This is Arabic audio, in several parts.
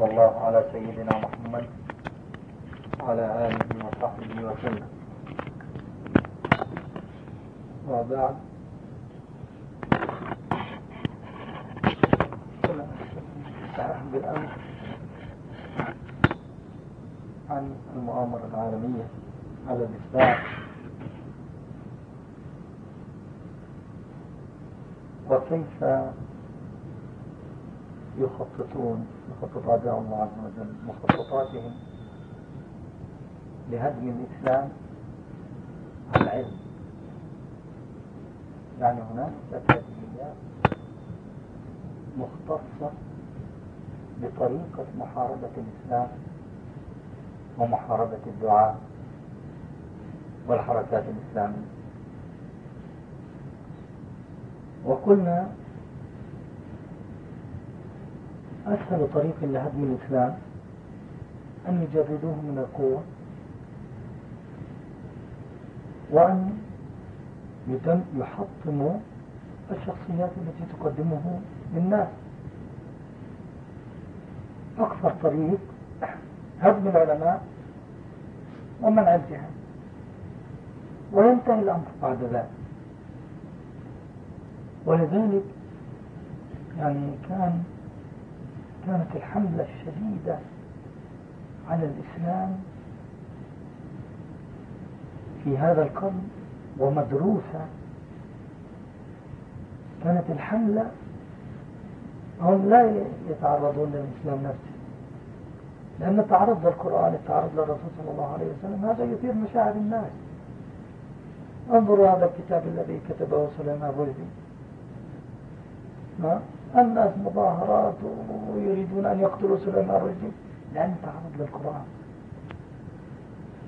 صلى الله على سيدنا محمد وعلى آله وصحبه وسلم. وبعد. بالأمس عن المؤامرة العالمية على الإسلام وكيف يخططون يخطط أعداء الله عز وجل مخططاتهم لهدم الإسلام على العلم. يعني هناك أكاديميات مختصة بطريقة محاربة الإسلام ومحاربة الدعاء والحركات الإسلامية. وقلنا أسهل طريق لهدم الإسلام أن يجردوه من القوة وأن يحطموا الشخصيات التي تقدمه للناس. أكثر طريق هدم العلماء ومنع الجهاد. وينتهي الأمر بعد ذلك. ولذلك يعني كان كانت الحملة الشديدة على الإسلام في هذا القرن ومدروسة. كانت الحملة هم لا يتعرضون للإسلام نفسه لأن التعرض للقرآن التعرض للرسول صلى الله عليه وسلم هذا يثير مشاعر الناس. انظروا هذا الكتاب الذي كتبه سليمان الرشدي. الناس مظاهرات ويريدون أن يقتلوا سليمان الرشدي. لأن تعرض للقرآن.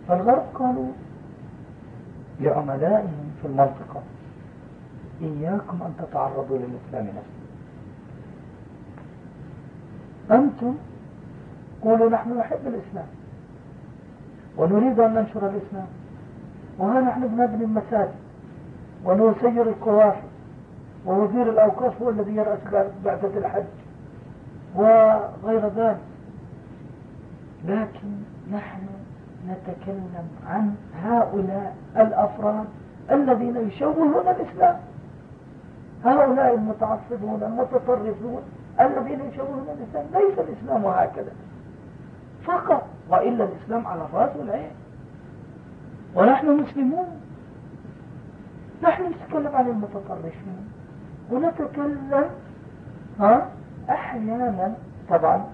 فالغرب قالوا لعملائهم في المنطقة إياكم أن تتعرضوا للإسلام نفسه. أنتم قولوا نحن نحب الإسلام ونريد أن ننشر الإسلام وها نحن بنبني المساجد ونسير القوافل ووزير الأوقاف هو الذي يرأس بعثة الحج. وغير ذلك لكن نحن نتكلم عن هؤلاء الأفراد الذين يشوهون الإسلام. هؤلاء المتعصبون المتطرفون الذين يشوهون الإسلام. ليس الإسلام هكذا. فقط وإلا الإسلام على الرأس والعين. ونحن مسلمون. نحن نتكلم عن المتطرفين. ونتكلم ها؟ أحيانا طبعا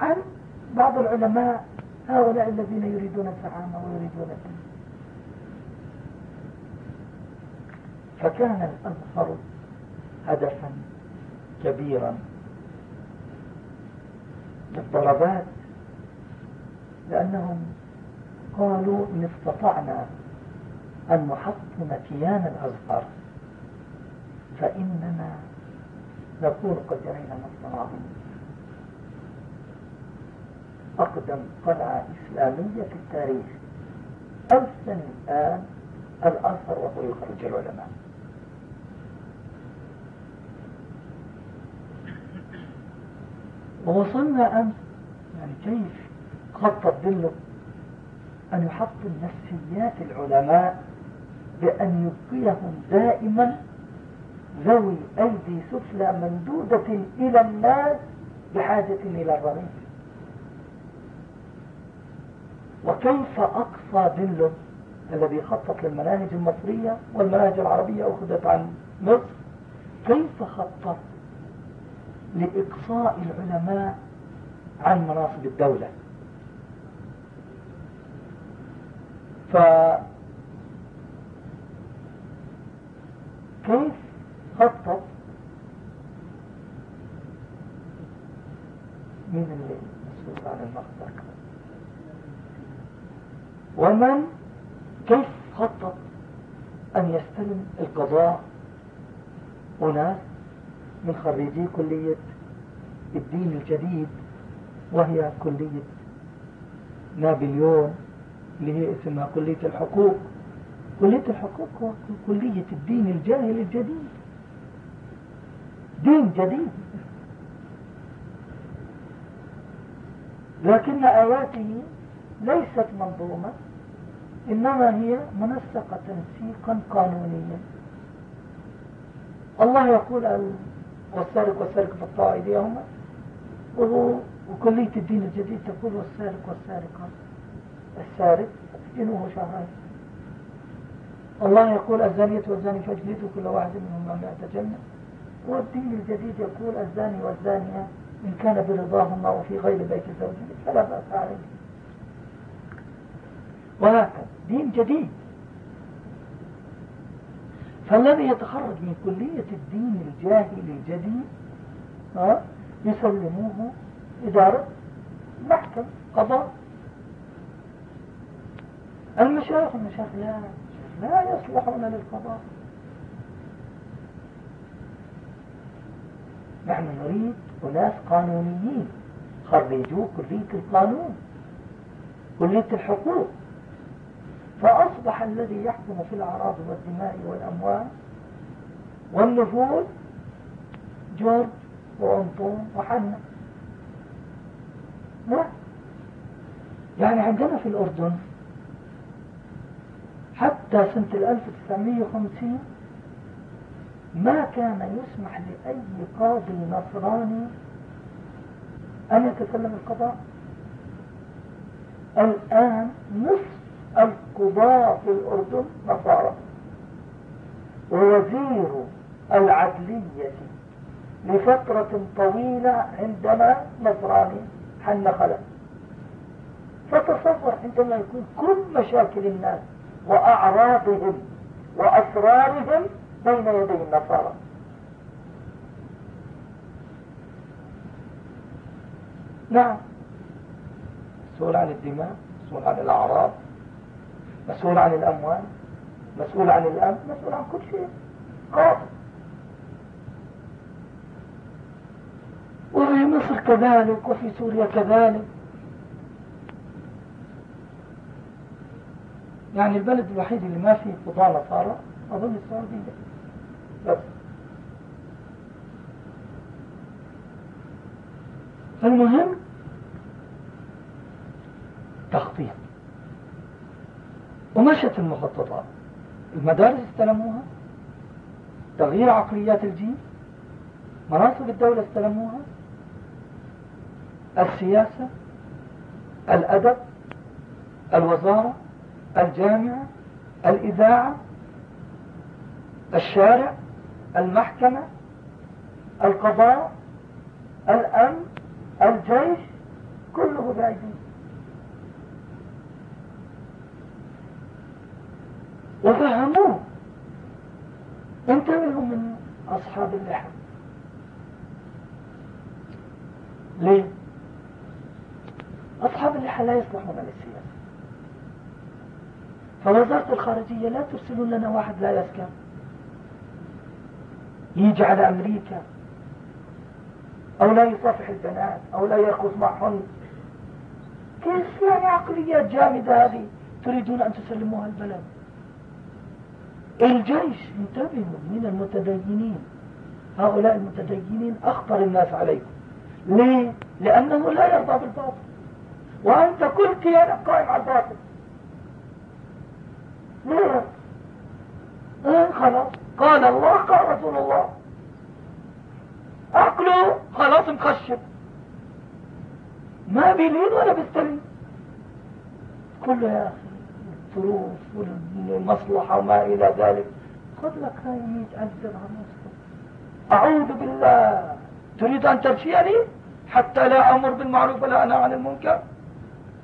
عن بعض العلماء هؤلاء الذين يريدون الزعامة ويريدون الدين. فكان الأزهر هدفا كبيرا للضربات لأنهم قالوا إن استطعنا أن نحطم كيان الأزهر. فإننا نقول قد جرينا عظيما أقدم قلعة إسلامية في التاريخ. أرسل الآن الأزهر وهو يخرج العلماء. ووصلنا أمس يعني كيف خطط دله أن يحطم نفسيات العلماء بأن يبقيهم دائما ذوي أيدي سفلى ممدودة إلى الناس بحاجة إلى الرميز وكيف أقصى دل الذي خطط للمناهج المصرية والمناهج العربية أخذت عن مصر؟ كيف خطط لإقصاء العلماء عن مناصب الدولة؟ فكيف خطط مين اللي مسؤول عن المقدر. ومن كيف خطط أن يستلم القضاء أناس من خريجي كلية الدين الجديد وهي كلية نابليون اللي هي اسمها كلية الحقوق. كلية الحقوق هو كلية الدين الجاهل الجديد. دين جديد. لكن آياته ليست منظومة إنما هي منسقة تنسيقا قانونيا. الله يقول والسارق والسارق في الطاعة أيديهما وكلية الدين الجديد تقول والسارق والسارقة السارق جنوه شهرين الله يقول الزانية والزاني فاجلدوا كل واحد منهما مئة جنة والدين الجديد يقول الزاني والزانية إن كان برضاهما وفي غير بيت زوجه فلا بأس عليه. وهكذا دين جديد. فالذي يتخرج من كلية الدين الجاهل الجديد يسلموه إدارة محكم قضاء. المشايخ المشايخ لا لا يصلحون للقضاء. نحن نريد أناس قانونيين. خرجوا كلية القانون كلية الحقوق. فأصبح الذي يحكم في الأعراض والدماء والأموال والنفوذ جورج وأنطون وحنا. لا. يعني عندنا في الأردن حتى سنة 1950 ما كان يسمح لأي قاضي نصراني أن يتكلم القضاء؟ الآن نصف القضاة في الأردن نصارى. ووزير العدلية لفترة طويلة عندنا نصراني حن خلق فتصور عندما يكون كل مشاكل الناس وأعراضهم وأسرارهم بين يدي النصارى. نعم. مسؤول عن الدماء مسؤول عن الأعراض مسؤول عن الأموال مسؤول عن الأمن مسؤول عن كل شيء. قاضي وفي مصر كذلك وفي سوريا كذلك. يعني البلد الوحيد اللي ما فيه قضاة نصارى أظن السعودية بس المهم تخطيط. ومشت المخططات. المدارس استلموها. تغيير عقليات الجيل مناصب الدولة استلموها. السياسة الأدب الوزارة الجامعة الإذاعة الشارع المحكمة القضاء الأمن. الجيش كله بأيديهم وفهموه. انتبهوا من أصحاب اللحم ليه؟ أصحاب اللحى لا يصلحون للسياسة. فوزارة الخارجية لا ترسلون لنا واحد لا يسكن. يجي على أمريكا. أو لا يصافح البنات أو لا يرقص معهن. كيف يعني عقليات جامدة هذه تريدون أن تسلموها البلد؟ الجيش انتبهوا من المتدينين. هؤلاء المتدينين أخطر الناس عليكم. ليه؟ لأنه لا يرضى بالباطل. وأنت كل كيانك قائم على الباطل. ليه؟ آه خلاص. قال الله قال رسول الله. عقله خلاص مخشب. ما بيلين ولا بيستلين. كله يا أخي الظروف والمصلحة وما إلى ذلك. خذ لك هاي مئة ألف درهم أعوذ بالله. تريد أن ترشيني؟ حتى لا أمر بالمعروف ولا أنا عن المنكر.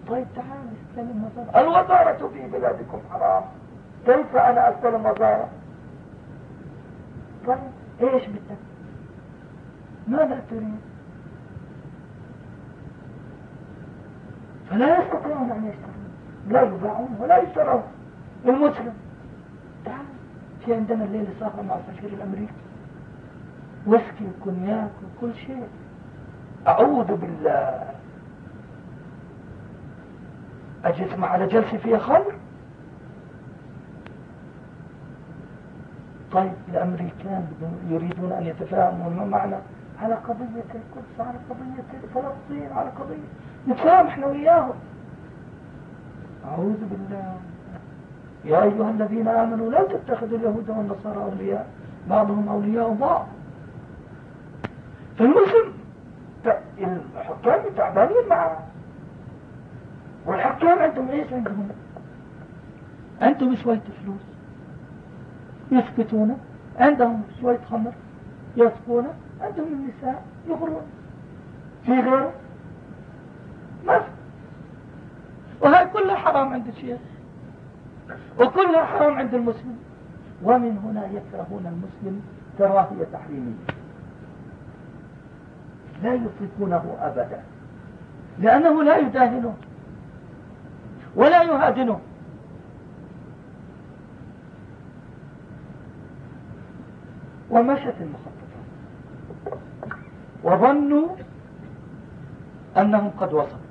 طيب تعال استلم وزارة الوزارة في بلادكم حرام. كيف أنا أستلم وزارة طيب إيش بدك؟ ماذا تريد؟ فلا يستطيعون أن يشترون لا يباعون ولا يشترون. المسلم تعال في عندنا الليل صاخر مع الفجر الأمريكي. ويسكي وكونياك وكل شيء. أعوذ بالله. أجلس على جلسة فيها خمر طيب الأمريكان يريدون أن يتفاهموا معنا على قضية القدس على قضية فلسطين على قضية نتسامح وياهم. أعوذ بالله. يا أيها الذين آمنوا لا تتخذوا اليهود والنصارى أولياء بعضهم أولياء بعض. فالمسلم الحكام تعبانين معه. والحكام عندهم إيش عندهم. عندهم شوية فلوس. يسكتون. عندهم شوية خمر. يسكون. عندهم النساء يغرون. في غيره ما وهي كلها حرام عند الشيخ. وكلها حرام عند المسلم. ومن هنا يكرهون المسلم كراهية تحريمية لا يطلقونه أبدا. لأنه لا يداهنه. ولا يهادنه ومشت المخططات وظنوا أنهم قد وصلوا.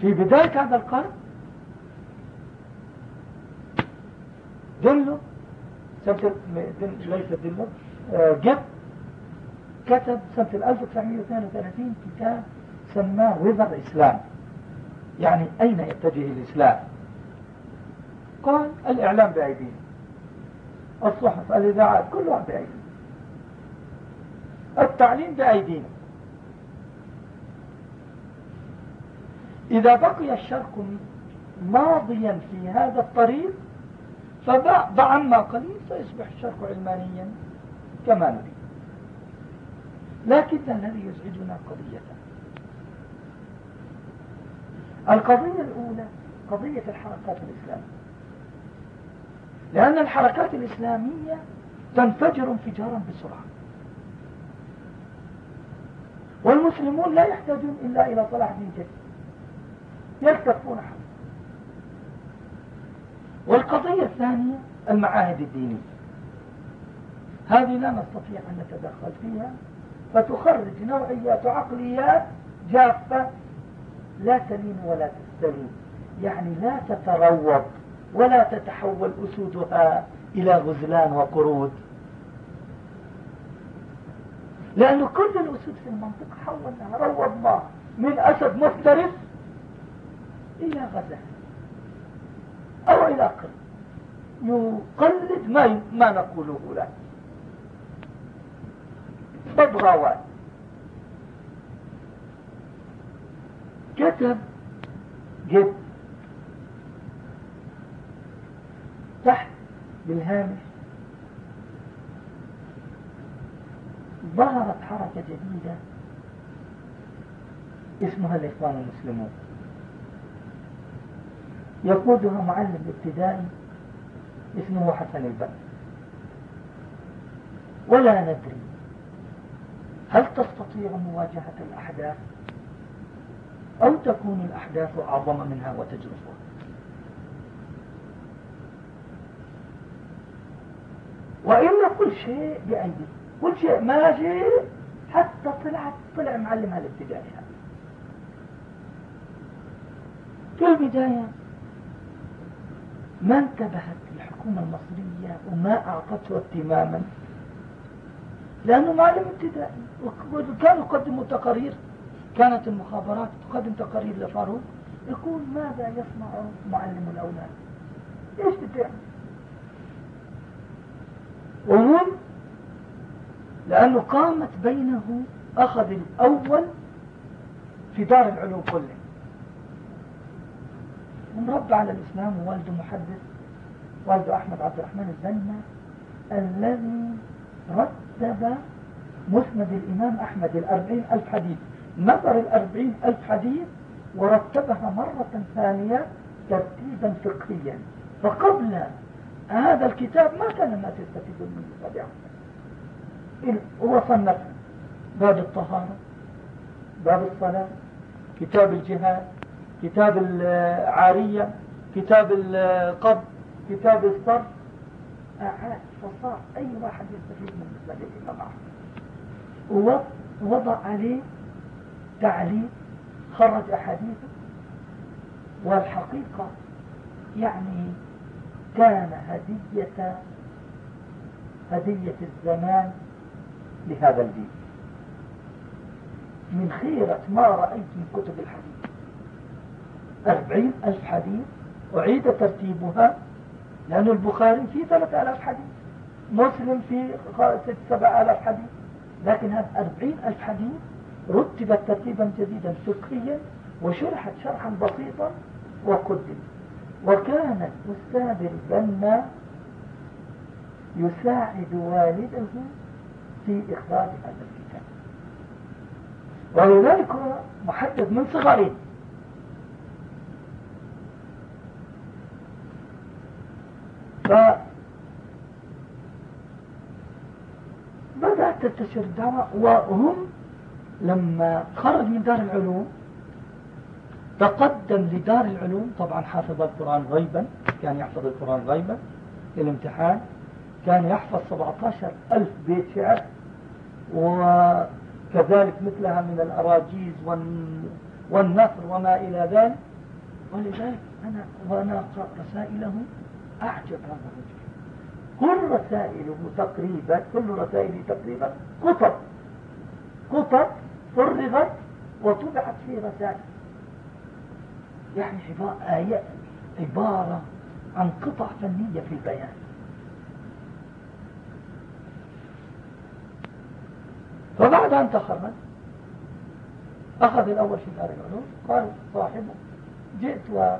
في بداية هذا القرن دلو ليس دلو آه، جب كتب سنة 1932 كتاب سماه وذر إسلام يعني أين يتجه الإسلام؟ قال الإعلام بأيدينا الصحف الإذاعات كلها بأيدينا التعليم بأيدينا. إذا بقي الشرق ماضيا في هذا الطريق فبعما قليل سيصبح الشرق علمانيا كما نريد. لكن الذي يزعجنا قضية. القضية الأولى قضية الحركات الإسلامية. لأن الحركات الإسلامية تنفجر انفجارا بسرعة. والمسلمون لا يحتاجون إلا إلى صلاح دين جديد. يلتفون حوله. والقضية الثانية المعاهد الدينية. هذه لا نستطيع أن نتدخل فيها فتخرج نوعيات وعقليات جافة. لا تلين ولا تستلين. يعني لا تتروض ولا تتحول أسودها إلى غزلان وقرود. لأنه كل الأسود في المنطقة حولناها روضناها من أسد مفترس إلى غزال أو إلى قرد يقلد ما ما نقوله له. بضغاوات كتب جد تحت بالهامش ظهرت حركة جديدة اسمها الإخوان المسلمون. يقودها معلم ابتدائي اسمه حسن البنا ولا ندري هل تستطيع مواجهة الأحداث أو تكون الأحداث أعظم منها وتجرفها. وإلا كل شيء بأيدي كل شيء ماشي حتى طلعت طلع معلمها الابتدائي. هذا في البداية ما انتبهت الحكومة المصرية وما أعطته اهتماما لأنه معلم ابتدائي وكانوا يقدموا تقارير. كانت المخابرات تقدم تقارير لفاروق. يقول ماذا يصنع معلم الأولاد؟ إيش بتعمل؟ وهم لأنه قامت بينه أخذ الأول في دار العلوم كله. ومربى على الإسلام ووالده محدث والده أحمد عبد الرحمن البنا الذي رتب مسند الإمام أحمد الأربعين ألف حديث. نظر الأربعين ألف حديث ورتبها مرة ثانية ترتيبا فقهيا. فقبل هذا الكتاب ما كان الناس يستفيدون منه طبيعة. هو صنف باب الطهارة باب الصلاة كتاب الجهاد كتاب العارية كتاب القبض كتاب الصرف. فصار أي واحد يستفيد من مسألة الإمام ووضع عليه تعليم خرج أحاديثه والحقيقة يعني كان هدية هدية الزمان لهذا الدين. من خيرة ما رأيت من كتب الحديث. أربعين ألف حديث أعيد ترتيبها. لأن البخاري فيه ثلاثة ألاف حديث مسلم فيه ست سبع ألاف حديث. لكن هذا أربعين ألف حديث رتبت ترتيبا جديدا فقهيا وشرحت شرحا بسيطا وقدم وكان الأستاذ البنا يساعد والده في إخراج هذا الكتاب. ولذلك هو محدث من صغره فبدأت تنتشر الدعوة؟ وهم لما خرج من دار العلوم تقدم لدار العلوم طبعا حافظ القرآن غيبا كان يحفظ القرآن غيبا في الامتحان كان يحفظ 17 ألف بيت شعر وكذلك مثلها من الأراجيز والنثر وما إلى ذلك. ولذلك أنا وأنا أقرأ رسائله أعجب هذا الرجل. كل رسائله تقريبا كل رسائله تقريبا كتب كتب فرغت وطبعت في رسائل. يعني عبارة, عبارة عن قطع فنية في البيان. فبعد أن تخرج أخذ الأول في دار العلوم قال صاحبه جئت و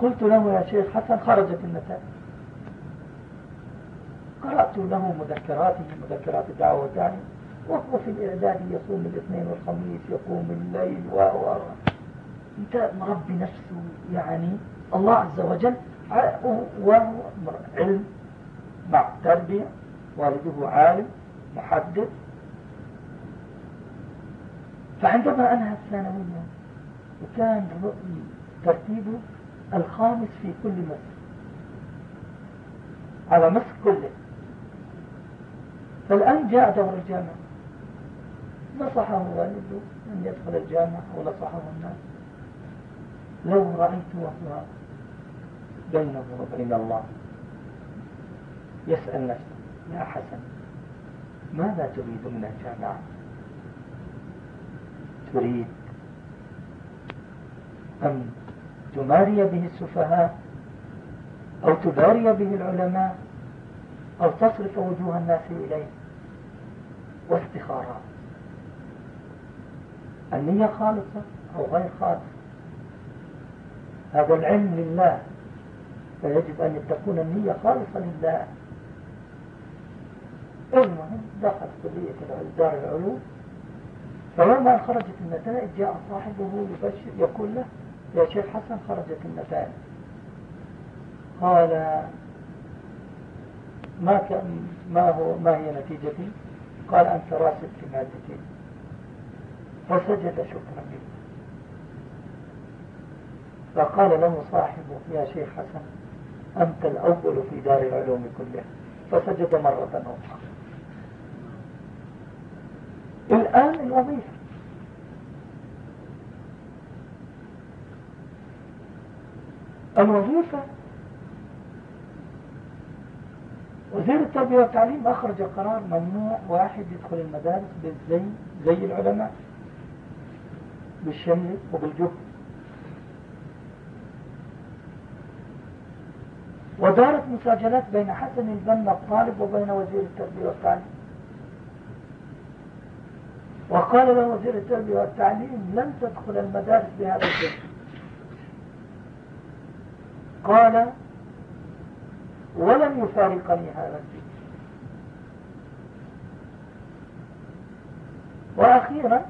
قلت له يا شيخ حسن خرجت النتائج. قرأت له مذكراته مذكرات الدعوة والتعليم وهو في الإعداد يصوم الاثنين والخميس يقوم الليل و أنت مربي نفسه يعني الله عز وجل وهو علم مع تربية والده عالم. محدث فعندما أنهى الثانوية وكان ترتيبه الخامس في كل مصر على مصر كله. فالآن جاء دور الجامعة. نصحه والده أن يدخل الجامعة ونصحه الناس. لو رأيت وهو بينه وبين الله يسأل نفسه يا حسن. ماذا تريد من الجامعة تريد أن تماري به السفهاء أو تباري به العلماء أو تصرف وجوه الناس إليه واستخارات. النية خالصة أو غير خالصة؟ هذا العلم لله فيجب أن تكون النية خالصة لله. المهم دخل كلية دار العلوم فلما خرجت النتائج جاء صاحبه يبشر يقول له يا شيخ حسن خرجت النتائج. قال ما ما هو ما هي نتيجتي؟ قال أنت راسب في مادتين. فسجد شكرا لي فقال له صاحبه يا شيخ حسن أنت الأول في دار العلوم كلها. فسجد مرة أخرى. الآن الوظيفة. الوظيفة وزير التربية والتعليم أخرج قرار ممنوع واحد يدخل المدارس بالزي زي العلماء بالشمل وبالجهد. ودارت مساجلات بين حسن البنا الطالب وبين وزير التربية والتعليم. وقال له وزير التربية والتعليم لن تدخل المدارس بهذا الشكل. قال ولم يفارقني هذا الدين وأخيرا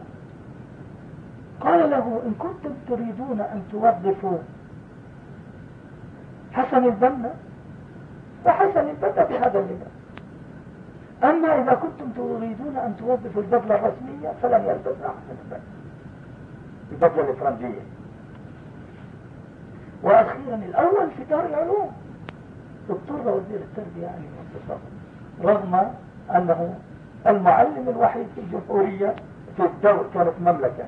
قال له إن كنتم تريدون أن توظفوا حسن البنا فحسن البنا بهذا اللباس أما إذا كنتم تريدون أن توظفوا البدلة الرسمية فلن يلبسها حسن البنا البدلة الإفرنجية وأخيرا الأول في دار العلوم. اضطر وزير التربية يعني مختصر رغم أنه المعلم الوحيد في الجمهورية في الدور كانت مملكة.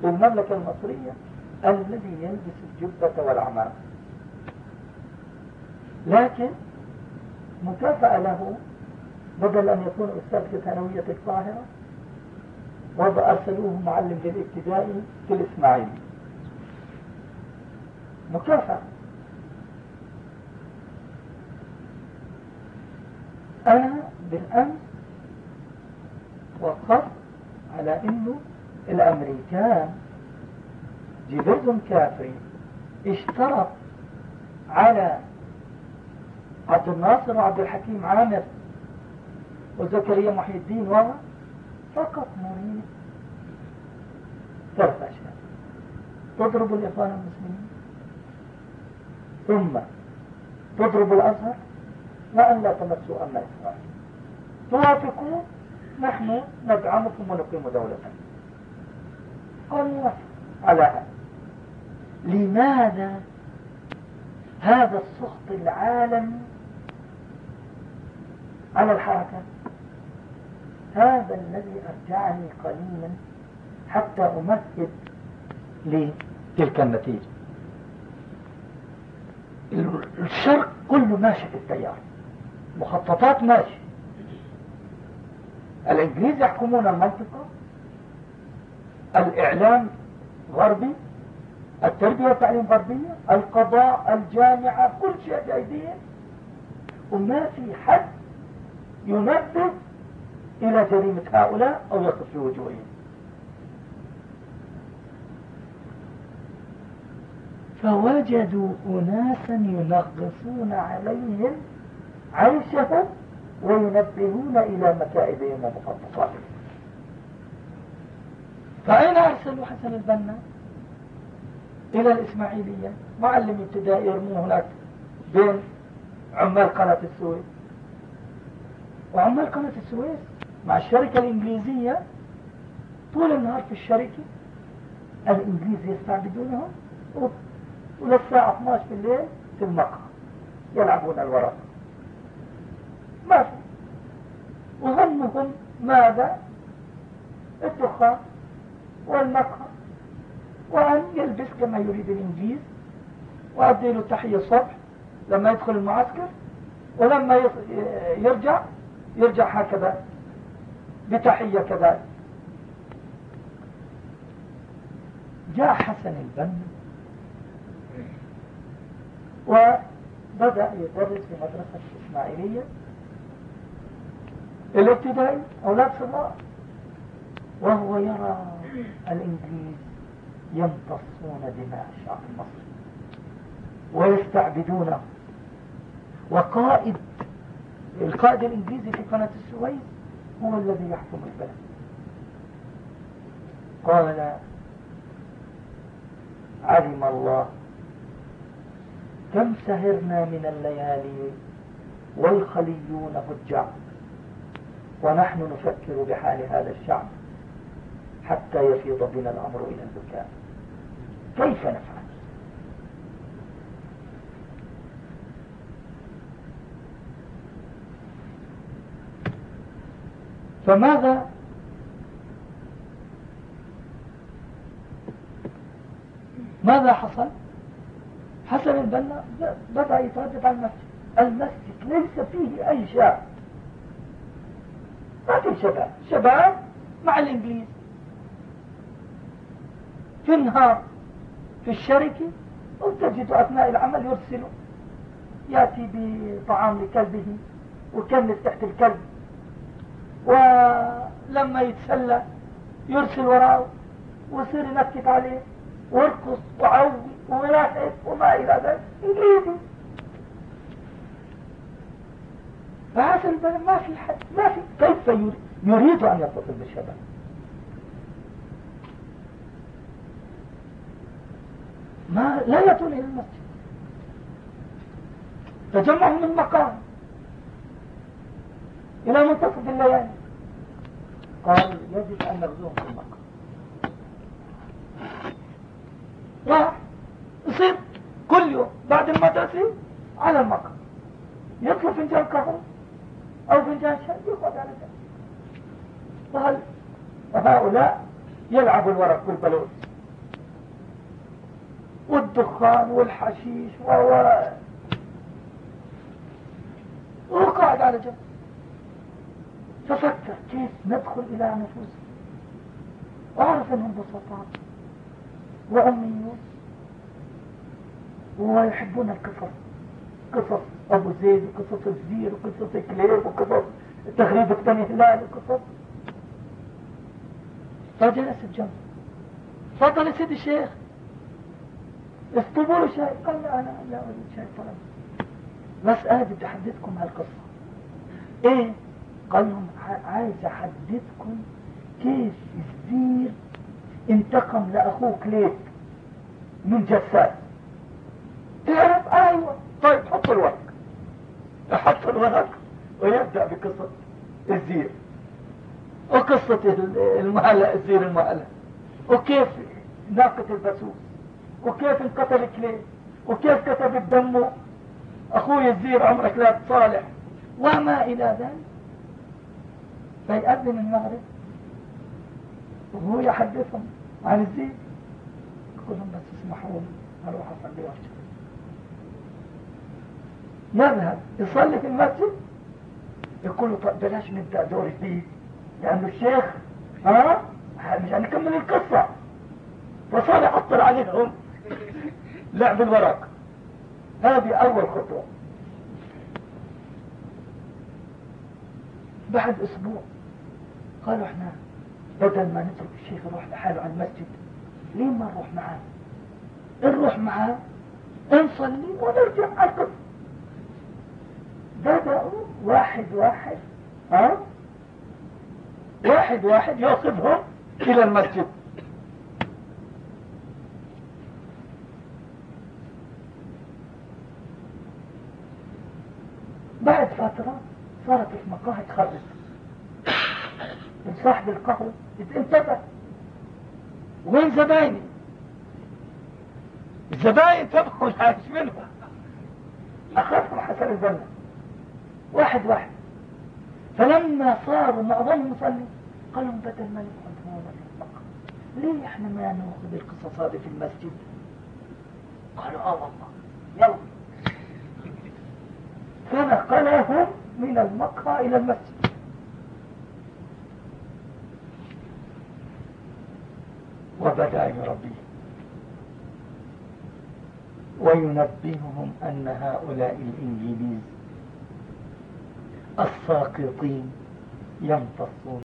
في المملكة المصرية الذي يلبس الجبة والعمام لكن مكافأة له بدل أن يكون أستاذ في ثانوية القاهرة أرسلوه معلم للابتدائي في الإسماعيلي. مكافأة. أنا بالأمس وقفت على أنه الأمريكان جبرز كافري اشترط على عبد الناصر وعبد الحكيم عامر وزكريا محي الدين و فقط نريد ثلاث أشياء تضرب الإخوان المسلمين ثم تضرب الأزهر وأن لا تمسوا أمن إسرائيل توافقون نحن ندعمكم ونقيم دولة قالوا على هذا. لماذا هذا السخط العالمي على الحركة هذا الذي أرجعني قليلا حتى أمهد لتلك النتيجة. الشرق كله ماشي في التيار. مخططات ماشي. الإنجليز يحكمون المنطقة. الإعلام غربي. التربية والتعليم غربية. القضاء الجامعة كل شيء جايبين. وما في حد ينبه إلى جريمة هؤلاء أو يقف في وجوههم. فوجدوا أناسا ينغصون عليهم عيشهم وينبهون إلى مكائدهم ومخططاتهم فأين أرسلوا حسن البنا؟ إلى الإسماعيلية. معلم ابتدائي يرموه هناك بين عمال قناة السويس. وعمال قناة السويس مع الشركة الإنجليزية طول النهار في الشركة الإنجليز يستعبدونهم وللساعة 12 بالليل في المقهى يلعبون الورق. ما في. وهمهم ماذا؟ الدخان والمقهى. وأن يلبس كما يريد الإنجيز وأدي له تحية الصبح لما يدخل المعسكر ولما يرجع يرجع هكذا. بتحية كذلك. جاء حسن البنا وبدأ يدرس في مدرسة الإسماعيلية. الابتدائي أولاد صغار. وهو يرى الإنجليز يمتصون دماء الشعب المصري ويستعبدونه. وقائد القائد الإنجليزي في قناة السويس هو الذي يحكم البلد. قال علم الله كم سهرنا من الليالي والخليون هجع ونحن نفكر بحال هذا الشعب حتى يفيض بنا الأمر إلى البكاء. كيف نفعل؟ فماذا؟ ماذا حصل؟ حسن البنا بدأ يتردد على المسجد. المسجد ليس فيه أي شاب ما في شباب. شباب مع الإنجليز. في النهار في الشركة وتجد أثناء العمل يرسل يأتي بطعام لكلبه وكنز تحت الكلب. ولما يتسلى يرسل وراءه ويصير ينكت عليه ويرقص وعوي ويلاحق وما إلى ذلك. إنجليزي فهذا البلد ما في حد ما في كيف يريد أن يتصل بالشباب؟ ما لا يأتون إلى المسجد. تجمعهم من مقام. إلى منتصف الليالي قال يجب أن نغزوهم في المقام راح يصير كل يوم بعد المدرسة على المقهى يطلب فنجان قهوة أو فنجان شاي يقعد على جنب وهل وهؤلاء يلعبوا الورق بالبلوز والدخان والحشيش و وقعد على جنب. تفكر كيف ندخل إلى نفوسهم وأعرف أنهم بسطاء. وأميون ويحبون القصص. قصص أبو زيد وقصص الزبير وقصص كليب وقصص تغريب بني هلال وقصص فجلس الجنب تفضل يا سيدي الشيخ. له شيء. قال لا أنا لا أريد شيء طلب. بس أنا بدي أحدثكم هالقصة إيه؟ قال لهم عايز أحدثكم كيف الزير انتقم لأخوه كليب من جساد. تعرف؟ أيوه. طيب حط الورق. حط الورق ويبدأ بقصة الزير. وقصة المعلق الزير المعلق. وكيف ناقة البسوس؟ وكيف انقتل كليب وكيف كتب بدمه أخوي الزير عمرك لا صالح وما إلى ذلك. فيأذن المغرب وهو يحدثهم عن الزير يقول لهم بس اسمحوا لي أروح أصلي وأرجع. يذهب يصلي في المسجد. يقول له طب بلاش نبدأ دور جديد. لأنه الشيخ ها؟ مش هنكمل القصة. فصار يعطل عليهم. لعب الورق. هذه أول خطوة. بعد أسبوع. قالوا إحنا بدل ما نترك الشيخ يروح لحاله على المسجد ليه ما نروح معاه؟ نروح معاه نصلي ونرجع القصة بدأوا واحد واحد ها؟ واحد واحد يأخذهم إلى المسجد. بعد فترة صارت المقاهي تخرج صاحب القهوة انتبه وين زبايني. الزباين تبقوا العايش منهم. أخافهم حسن البنا واحد واحد. فلما صاروا معظمهم يصلي قالوا بدل ما نقعد هنا ليه إحنا ما ناخذ القصص هذه في المسجد؟ قالوا آه والله. يلا. فنقلهم من المقهى إلى المسجد. وبدأ يربيهم وينبههم أن هؤلاء الإنجليز الساقطين يمتصون